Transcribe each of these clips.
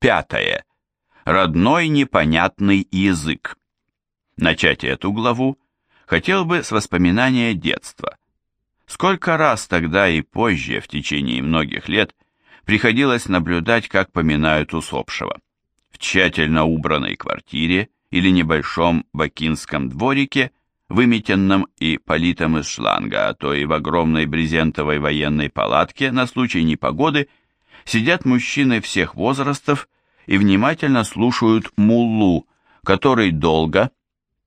Пятое. Родной непонятный язык. Начать эту главу хотел бы с воспоминания детства. Сколько раз тогда и позже, в течение многих лет, приходилось наблюдать, как поминают усопшего. В тщательно убранной квартире или небольшом бакинском дворике, выметенном и политом из шланга, а то и в огромной брезентовой военной палатке на случай непогоды, сидят мужчины всех возрастов и внимательно слушают муллу, который долго,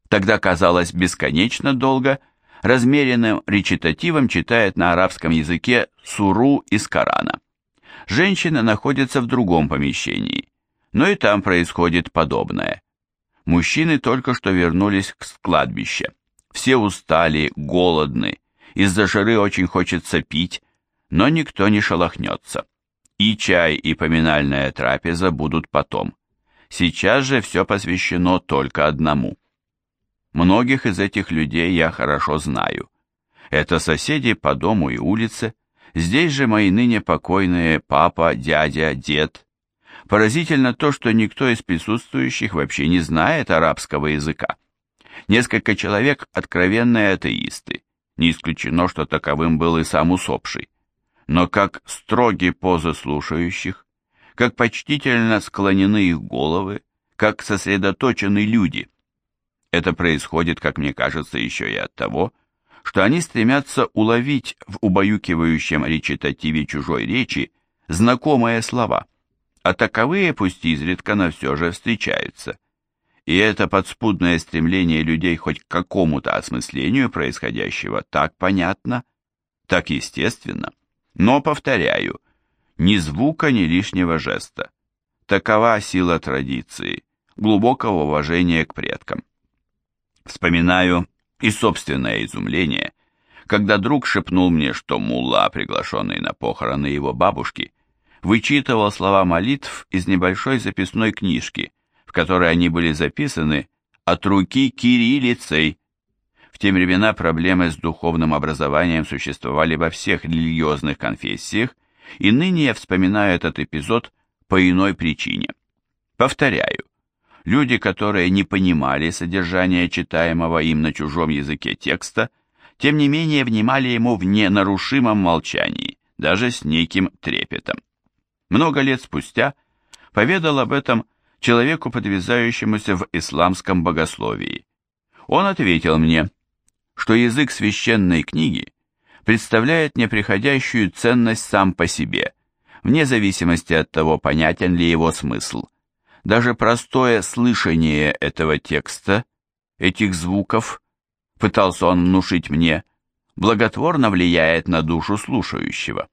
тогда казалось бесконечно долго, размеренным речитативом читает на арабском языке суру из Корана. Женщины находятся в другом помещении, но и там происходит подобное. Мужчины только что вернулись с кладбища. Все устали, голодны, из-за жары очень хочется пить, но никто не шелохнется. И чай, и поминальная трапеза будут потом. Сейчас же все посвящено только одному. Многих из этих людей я хорошо знаю. Это соседи по дому и улице. Здесь же мои ныне покойные папа, дядя, дед. Поразительно то, что никто из присутствующих вообще не знает арабского языка. Несколько человек – откровенные атеисты. Не исключено, что таковым был и сам усопший. Но как строги позы слушающих, как почтительно склонены их головы, как сосредоточены люди – это происходит, как мне кажется, еще и от того, что они стремятся уловить в убаюкивающем речитативе чужой речи знакомые слова, а таковые пусть изредка, но все же встречаются. И это подспудное стремление людей хоть к какому-то осмыслению происходящего так понятно, так естественно. Но, повторяю, ни звука, ни лишнего жеста. Такова сила традиции, глубокого уважения к предкам. Вспоминаю и собственное изумление, когда друг шепнул мне, что мулла, приглашенный на похороны его бабушки, вычитывал слова молитв из небольшой записной книжки, в которой они были записаны от руки кириллицей. В те времена проблемы с духовным образованием существовали во всех религиозных конфессиях, и ныне я вспоминаю этот эпизод по иной причине. Повторяю, Люди, которые не понимали содержание читаемого им на чужом языке текста, тем не менее внимали ему в ненарушимом молчании, даже с неким трепетом. Много лет спустя поведал об этом человеку, подвязающемуся в исламском богословии. Он ответил мне, что язык священной книги представляет неприходящую ценность сам по себе, вне зависимости от того, понятен ли его смысл. Даже простое слышание этого текста, этих звуков, пытался он внушить мне, благотворно влияет на душу слушающего.